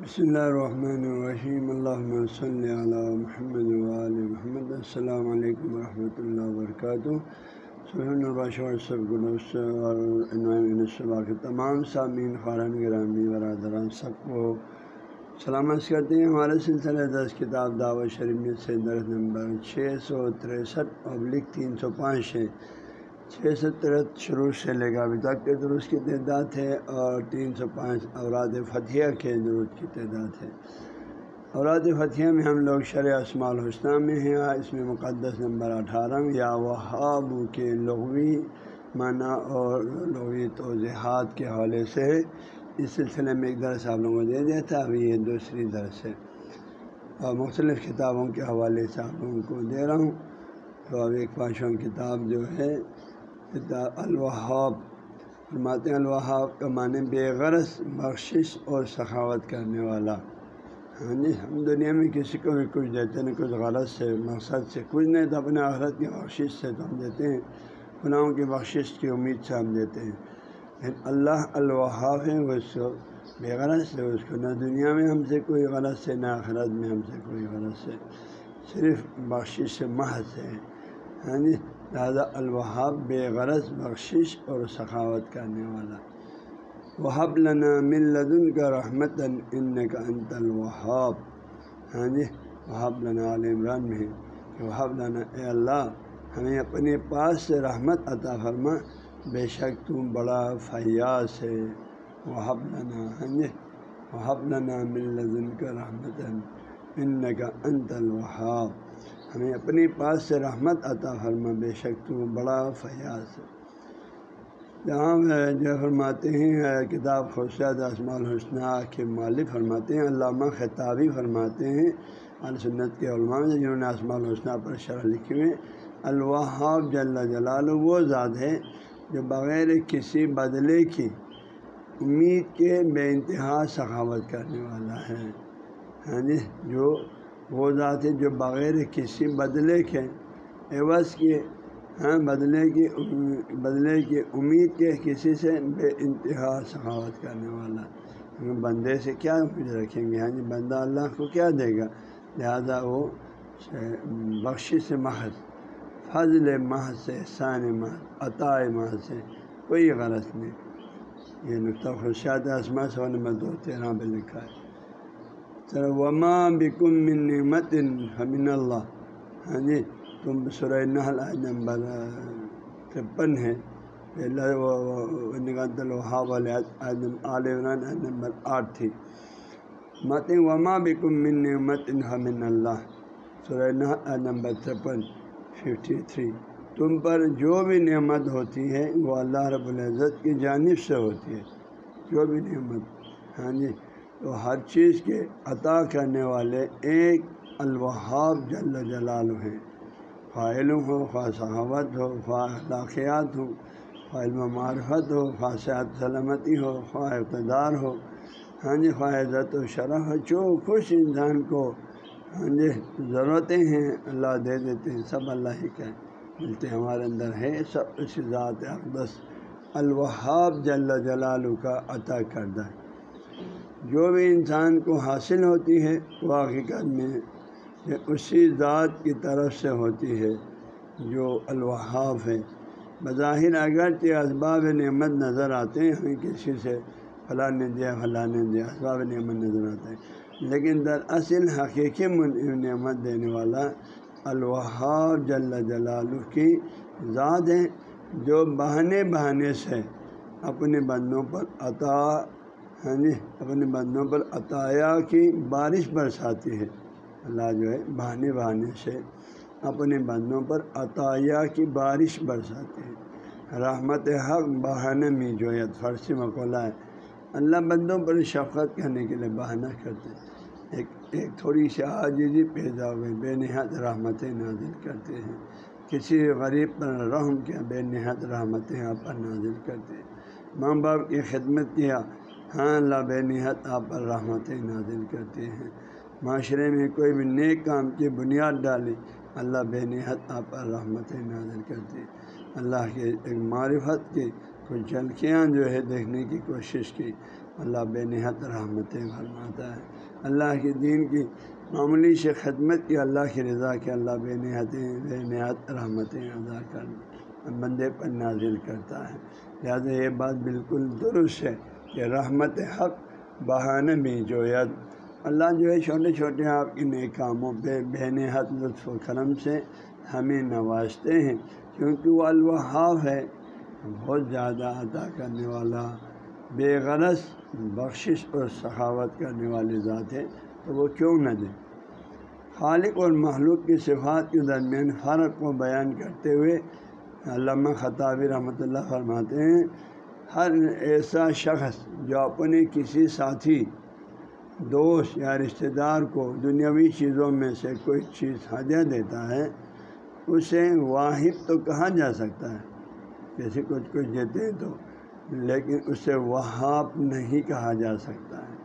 بسم اللہ الرحمن الرحیم اللہ صلی علی محمد محمد، السلام علیکم ورحمۃ اللہ وبرکاتہ۔ اور تمام سامعین خارن گرامی برادران، سب کو سلامت کرتے ہیں۔ ہمارے سلسلہ دس کتاب دعوت شریف میں سے درخت نمبر چھ سو تریسٹھ، ابلک تین سو پانچ ہے۔ چھ سو ترت شروع سے لے کر ابھی تک کے درست کی تعداد ہے اور تین سو پانچ اوراد فتح کے درست کی تعداد ہے۔ اوراد فتح میں ہم لوگ شرع اسماع الحسنہ میں ہیں۔ اس میں مقدس نمبر اٹھارہ یا وہاب کے لغوی معنی اور لغوی توضیحات کے حوالے سے اس سلسلے میں ایک درس آپ لوگوں کو دے دیا تھا۔ ابھی یہ دوسری درس ہے۔ اور مختلف کتابوں کے حوالے سے آپ لوگوں کو دے رہا ہوں۔ تو اب ایک پانچواں کتاب جو ہے الوہاب فرماتے ہیں الوہاب کا معنی بے غرض، بخشش اور سخاوت کرنے والا۔ ہاں جی ہم دنیا میں کسی کو بھی کچھ دیتے ہیں، کچھ غلط سے، مقصد سے، کچھ نہیں تو اپنے آخرت کی بخشش سے تو ہم دیتے ہیں۔ گناہوں کی بخشش کی امید سے ہم دیتے ہیں۔ لیکن اللہ الوہاب ہے، وہ اس کو بے غرض سے اس کو نہ دنیا میں ہم سے کوئی غلط سے نہ آخرت میں ہم سے کوئی غلط سے صرف بخشش سے محض ہے۔ ہاں جی لہٰذا الوہاب بے غرض بخشش اور سخاوت کرنے والا۔ وہب لنا مل لدن کا رحمت ان کا انت الوہاب۔ ہاں جی وہب لنا عال عمران میں وہب لنا، اے اللہ، ہمیں اپنے پاس سے رحمت عطا فرما۔ بے شک تم بڑا فیاض ہے۔ وہب لنا ہاں جی وہب لنا مل لدن کا رحمت ان کا انت الوہاب۔ ہمیں اپنی پاس سے رحمت عطا فرما، بے شک تو بڑا فیاض ہے۔ جہاں جو فرماتے ہیں کتاب خوشیات اسماع الحسنہ کے مالک فرماتے ہیں، علامہ خطابی فرماتے ہیں السنت کے علماء جنہوں نے اسماع الحسنہ پر شرح لکھی ہوئے الوہاب جل جلال وہ ذات ہے جو بغیر کسی بدلے کی امید کے بے انتہا سخاوت کرنے والا ہے۔ ہاں جی جو وہ ذات ہے جو بغیر کسی بدلے کے عوض کے ہاں بدلے کی بدلے کی امید کے کسی سے بے انتہا سخاوت کرنے والا۔ بندے سے کیا امید رکھیں گے؟ ہاں جی بندہ اللہ کو کیا دے گا؟ لہذا وہ بخشی سے محض، فضل محض سے، احسان محض عطائے محض سے کوئی غلط نہیں۔ یہ نقطہ خوشیات اسما سو نمبر دو، تیرہ پہ لکھا ہے۔ وما بکم من نعمت حمن اللہ ہاں جی تم سرح نحل نمبر ترپن ہے۔ ہاں والے عال عمران نمبر آٹھ تھی۔ مت وما بکم من نعمت حمن اللہ سرح نحل نمبر ترپن ففٹی تھری تم پر جو بھی نعمت ہوتی ہے، وہ اللہ رب العزت کی جانب سے ہوتی ہے۔ جو بھی نعمت۔ ہاں جی تو ہر چیز کے عطا کرنے والے ایک الوہاب جل جلال ہیں۔ فائل ہو خواہ صحاوت ہو خواہ اخلاقیات ہو خواہ علم معرفت ہو خواہ صحت سلامتی ہو خواہ اقتدار ہو۔ ہاں جی خواہ عزت و شرف جو خوش انسان کو ہاں جی ضرورتیں ہیں، اللہ دے دیتے ہیں، سب اللہ ہی کا ملتے ہمارے اندر ہے سب اس ذات اقدس الوہاب جل جلال کا عطا کردہ۔ ہے جو بھی انسان کو حاصل ہوتی ہے، وہ حقیقت میں اسی ذات کی طرف سے ہوتی ہے جو الوحاف ہے۔ بظاہر اگرچہ اسباب نعمت نظر آتے ہیں، ہمیں کسی سے فلاں نے دیا فلاں نے دیا اسباب نعمت نظر آتے ہیں، لیکن دراصل حقیقی نعمت دینے والا الوحاب جل جلال کی ذات ہے، جو بہانے بہانے سے اپنے بندوں پر عطا ہاں جی اپنے بندوں پر عطایا کی بارش برساتی ہے۔ اللہ جو ہے بہانے بہانے سے اپنے بندوں پر عطایا کی بارش برساتی ہے۔ رحمت حق بہانے میں جو ہے فرسی مقولہ ہے۔ اللہ بندوں پر شفقت کرنے کے لیے بہانہ کرتے ہیں۔ ایک ایک تھوڑی سی عاجزی پیدا ہوئے بے نہایت رحمتیں نازل کرتے ہیں۔ کسی غریب پر رحم کیا، بے نہایت رحمتیں آپ پر نازل کرتے ہیں۔ ماں باپ کی خدمت کیا ہاں اللہ بے نہایت آپ پر رحمتیں نازل کرتے ہیں۔ معاشرے میں کوئی بھی نیک کام کی بنیاد ڈالی، اللہ بے نہایت آپ پر رحمتیں نازل کرتے ہیں۔ اللہ کے ایک معرفت کی، کچھ جھلکیاں جو ہے دیکھنے کی کوشش کی، اللہ بے نہایت رحمتیں فرماتا ہے۔ اللہ کے دین کی معمولی سے خدمت کی اللہ کی رضا کے اللہ بے نہایتیں بے نہایت رحمتیں ادا کر بندے پر نازل کرتا ہے۔ لہٰذا یہ بات بالکل درست ہے۔ کہ رحمت حق بہانہ بھی جو ید اللہ جو ہے چھوٹے چھوٹے آپ کے نئے کاموں پہ بے نہایت لطف و کرم سے ہمیں نوازتے ہیں، کیونکہ وہ الوحاف ہے۔ بہت زیادہ عطا کرنے والا، بے غرض بخشش اور سخاوت کرنے والی ذات ہے، تو وہ کیوں نہ دے۔ خالق اور محلوق کی صفات کے درمیان فرق کو بیان کرتے ہوئے علامہ خطابی رحمۃ اللہ فرماتے ہیں ہر ایسا شخص جو اپنے کسی ساتھی، دوست یا رشتہ دار کو دنیاوی چیزوں میں سے کوئی چیز ہدیہ دیتا ہے، اسے واحد تو کہا جا سکتا ہے۔ جیسے کچھ کچھ دیتے ہیں تو، لیکن اسے وہاب نہیں کہا جا سکتا ہے۔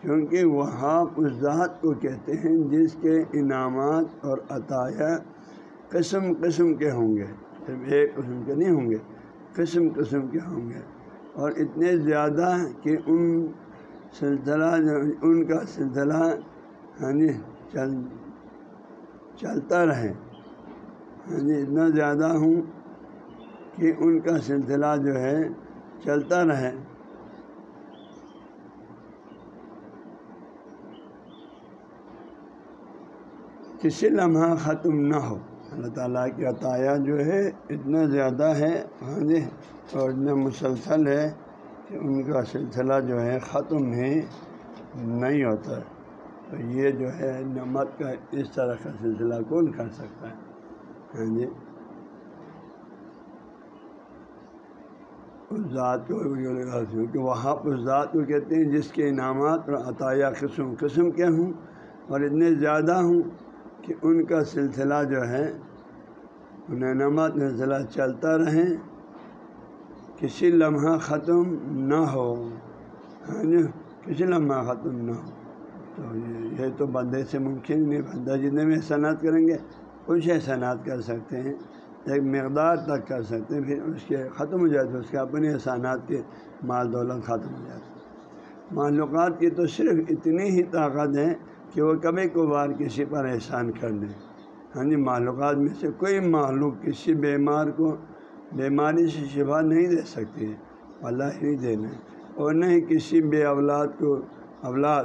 کیونکہ وہاب اس ذات کو کہتے ہیں جس کے انعامات اور عطایہ قسم قسم کے ہوں گے۔ صرف ایک قسم کے نہیں ہوں گے۔ قسم قسم کے ہوں گے اور اتنے زیادہ کہ ان سلسلہ ان کا سلسلہ یعنی چل چلتا رہے۔ یعنی اتنا زیادہ ہوں کہ ان کا سلسلہ جو ہے چلتا رہے۔ کسی لمحہ ختم نہ ہو۔ اللہ تعالیٰ کی عطایہ جو ہے اتنا زیادہ ہے ہاں جی اور اتنا مسلسل ہے کہ ان کا سلسلہ جو ہے ختم ہی نہیں ہوتا۔ تو یہ جو ہے نمک کا اس طرح کا سلسلہ کون کر سکتا ہے؟ ہاں جی۔ اس ذات کو کہ وہاں اس ذات کو کہتے ہیں جس کے انعامات اور عطایہ قسم قسم کے ہوں اور اتنے زیادہ ہوں۔ کہ ان کا سلسلہ جو ہے، انہیں نمت سلسلہ چلتا رہیں کسی لمحہ ختم نہ ہو۔ ہاں جی کسی لمحہ ختم نہ ہو۔ تو یہ تو بندے سے ممکن نہیں، بندہ جتنے بھی احسانات کریں گے، کچھ احسانات کر سکتے ہیں، ایک مقدار تک کر سکتے ہیں، پھر اس کے ختم ہو جاتے اس کے اپنے احسانات کے مال دولت ختم ہو جاتے معلومات کی تو صرف اتنی ہی طاقت ہے کہ وہ کبھی کبھار کسی پر احسان کر دیں ہاں جی معلومات میں سے کوئی معلوم کسی بیمار کو بیماری سے شفا نہیں دے سکتی، اللہ ہی دینا۔ اور نہ ہی کسی بے اولاد کو اولاد،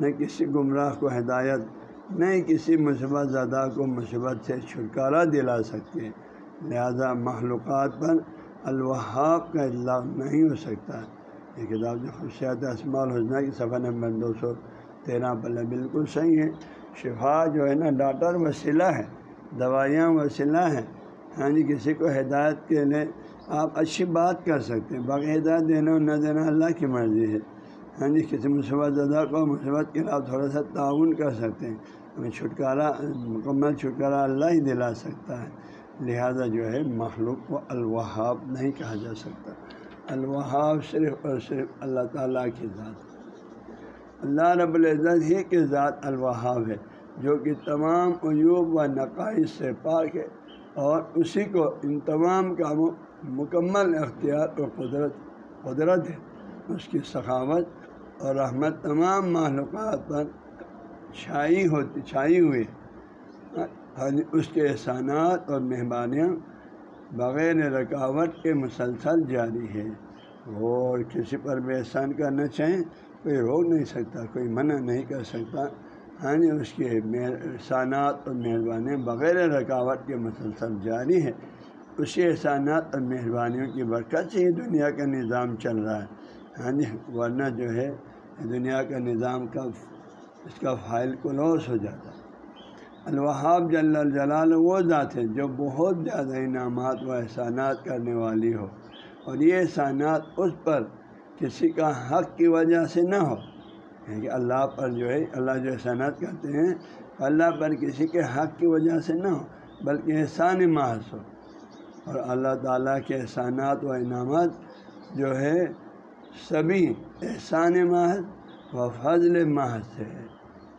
نہ کسی گمراہ کو ہدایت، نہ ہی کسی مثبت زدہ کو مثبت سے چھٹکارا دلا سکتی ہے لہذا معلومات پر الوہاب کا اطلاق نہیں ہو سکتا۔ یہ کتاب جو خوشیات اسمال حسنہ کی صفحہ نمبر دو سو تیرہ پلے بالکل صحیح ہے شفا جو ہے نا، ڈاکٹر وسیلہ ہے دوائیاں وسیلہ ہیں۔ ہاں جی کسی کو ہدایت کے لیے آپ اچھی بات کر سکتے ہیں۔ باقی ہدایت دینا اور نہ دینا اللہ کی مرضی ہے۔ ہاں جی کسی مثبت زدہ کو مثبت کے آپ تھوڑا سا تعاون کر سکتے ہیں۔ ہمیں چھٹکارا، مکمل چھٹکارا اللہ ہی دلا سکتا ہے۔ لہذا جو ہے، مخلوق کو الوہاب نہیں کہا جا سکتا۔ الوہاب صرف اور صرف اللہ تعالیٰ کی ذات اللہ رب العزت ہی کے ذات الوہاب ہے، جو کہ تمام عیوب و نقائص سے پاک ہے اور اسی کو ان تمام کاموں مکمل اختیار اور قدرت قدرت ہے۔ اس کی سخاوت اور رحمت تمام معلومات پر چھائی ہوتی، چھائی ہوئی ہاں، اس کے احسانات اور مہربانیاں بغیر رکاوٹ کے مسلسل جاری ہے اور کسی پر بھی احسان کرنا چاہیں کوئی روک نہیں سکتا، کوئی منع نہیں کر سکتا۔ ہاں جی اس کے احسانات اور مہربانیاں بغیر رکاوٹ کے مسلسل جاری ہے اسی احسانات اور مہربانیوں کی برکت سے ہی دنیا کا نظام چل رہا ہے۔ ہاں جی ورنہ جو ہے، دنیا کا نظام کا اس کا فائل کلوس ہو جاتا۔ ہے الوہاب جل الجلال وہ ذات ہے جو بہت زیادہ انعامات و احسانات کرنے والی ہو۔ اور یہ احسانات اس پر کسی کا حق کی وجہ سے نہ ہو۔ یعنی کہ اللہ پر جو ہے، اللہ جو احسانات کرتے ہیں، اللہ پر کسی کے حق کی وجہ سے نہ ہو، بلکہ احسان محض ہو۔ اور اللہ تعالیٰ کے احسانات و انعامات جو ہے، سبھی احسان محض و فضل محض سے ہے۔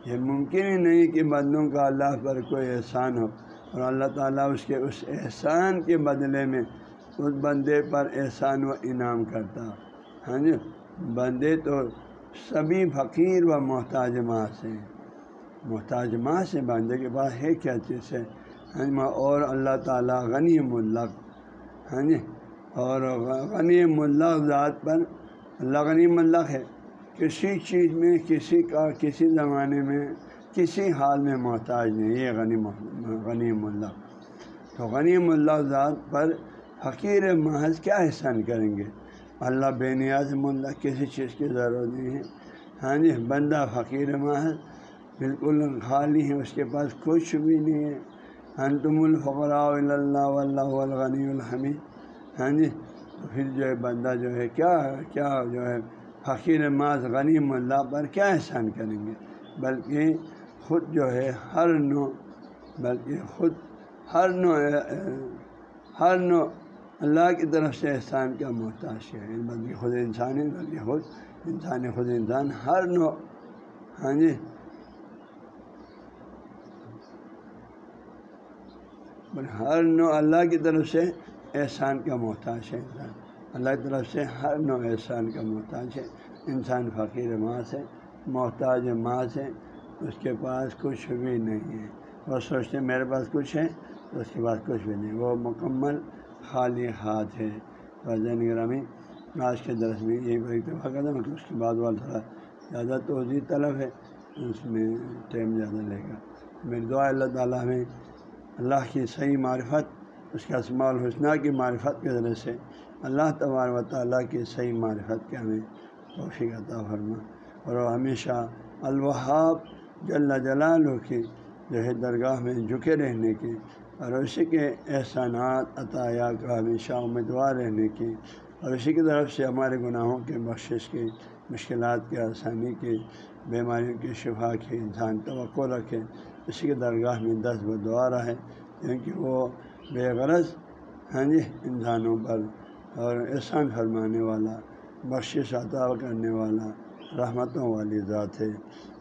یہ ممکن ہی نہیں کہ بندوں کا اللہ پر کوئی احسان ہو۔ اور اللہ تعالیٰ اس کے، اس احسان کے بدلے میں اس بندے پر احسان و انعام کرتا۔ ہاں جی؟ بندے تو سبھی فقیر و محتاج ماں سے محتاج ماں سے بندے کے پاس ہے کیا چیز ہے؟ ہاں جی، اور اللہ تعالیٰ غنی ملک ہاں جی اور غنی ملک ذات پر اللہ غنی ملک ہے۔ کسی چیز میں، کسی کا، کسی زمانے میں، کسی حال میں محتاج نہیں، یہ غنی غنی ملک تو غنی اللہ ذات پر حقیر محض کیا احسان کریں گے؟ اللہ بے نیاز ملک کسی چیز کی ضرورت نہیں ہے۔ ہاں جی بندہ فقیر محض بالکل خالی ہے، اس کے پاس کچھ بھی نہیں ہے۔ انتم الفقراء اللہ اللہ الغنی الحمید۔ ہاں جی پھر جو ہے بندہ جو ہے، کیا کیا جو ہے، فقیر ماض غنی اللہ پر کیا احسان کریں گے؟ بلکہ خود جو ہے ہر نو بلکہ خود ہر نو ہر نو اللہ کی طرف سے احسان کا محتاج ہے۔ یعنی بلکہ خود انسان ہے بلکہ خود انسان خود انسان ہر نو ہاں جی۔ ہر نو اللہ کی طرف سے احسان کا محتاج ہے۔ انسان اللہ کی طرف سے ہر نو احسان کا محتاج ہے۔ انسان فقیر ماں سے محتاج ماں سے اس کے پاس کچھ بھی نہیں ہے۔ وہ سوچتے میرے پاس کچھ ہے تو اس کے پاس کچھ بھی نہیں۔ وہ مکمل خالی ہاتھ ہے وزن گرامی آج کے درس میں یہی بڑی اتفاق کرتا مطلب اس کے بعد والا تھوڑا زیادہ توجہ طلب ہے، اس میں ٹائم زیادہ لے گا۔ میری دعا اللہ تعالیٰ میں اللہ کی صحیح معرفت، اس کے اسماع الحسنہ کی معرفت کے ذریعے سے اللہ تبار و تعالیٰ کی صحیح معرفت کے ہمیں توفیق عطا فرما۔ اور وہ ہمیشہ الوہاب جل جلال کی جو ہے درگاہ میں جھکے رہنے کی اور اسی کے احسانات عطایا کا ہمیشہ امیدوار رہنے کی اور اسی کی طرف سے ہمارے گناہوں کے بخشش کی، مشکلات کے آسانی کی، بیماریوں کی، شفا کی، انسان توقع رکھے اسی کے درگاہ میں دس و دعا کیونکہ وہ بے غرض ہاں جی انسانوں پر اور احسان فرمانے والا، بخشش عطا کرنے والا، رحمتوں والی ذات ہے۔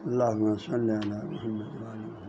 اللہ صلی اللہ محمد۔